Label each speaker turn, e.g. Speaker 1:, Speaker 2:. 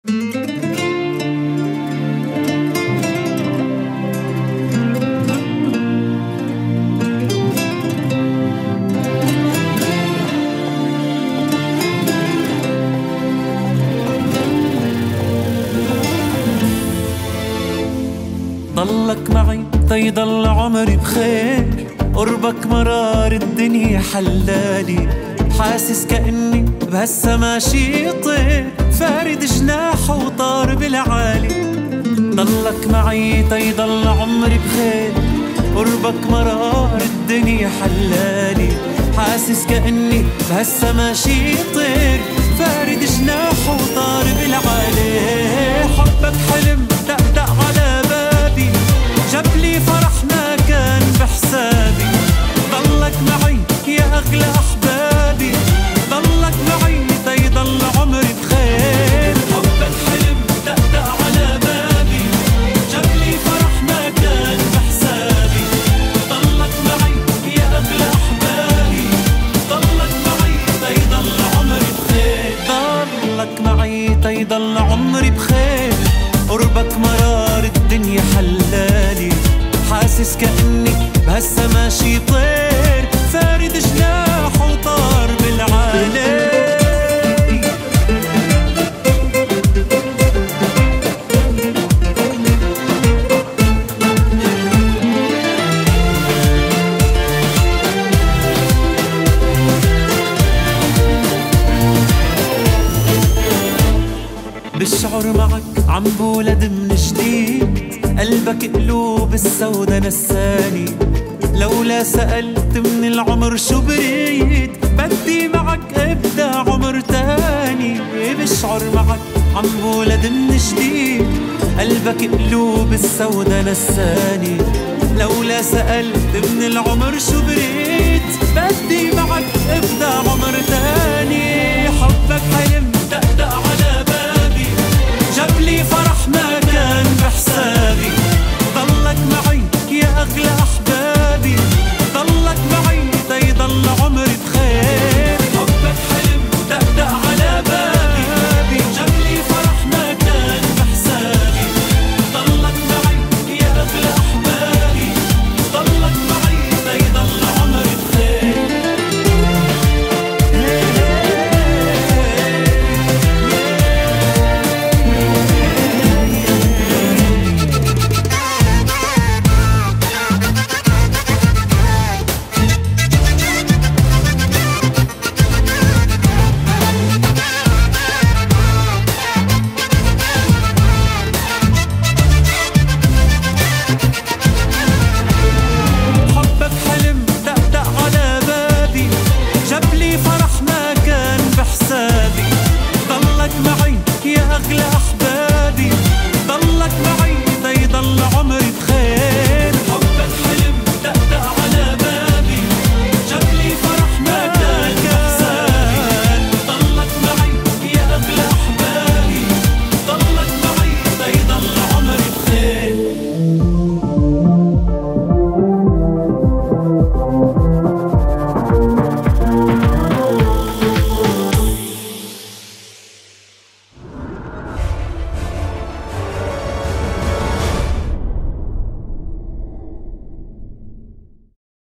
Speaker 1: ضلك معي تيضل عمري بخير قربك مرار الدنيا حلالي حاسس كأني بهالسما شي طير. فارد جناحه وطار بالعالي. ضلك معي تيضل عمري بخير. قربك مرار الدنيا حلالي. حاسس كأني بهالسما شي طير فارد جناحه وطار بالعالي. حبك حلم دقدق على بابي. جاب لي فرح ما كان بحسابي. ضلك معي يا أغلى أحبابي. تيضل عمري بخير. قربك مرار الدنيا حلالي. حاسس كأني بهالسما شي بشعر معك عم بولد من جديد. قلبك قلوب السودا نساني. لولا سألت من العمر شو بريد بدي معك ابدا عمر تاني. بشعر معك عم بولد من جديد؟ قلبك قلوب السودا نساني. لولا سألت من العمر شو بريد بدي معك ابدا عمر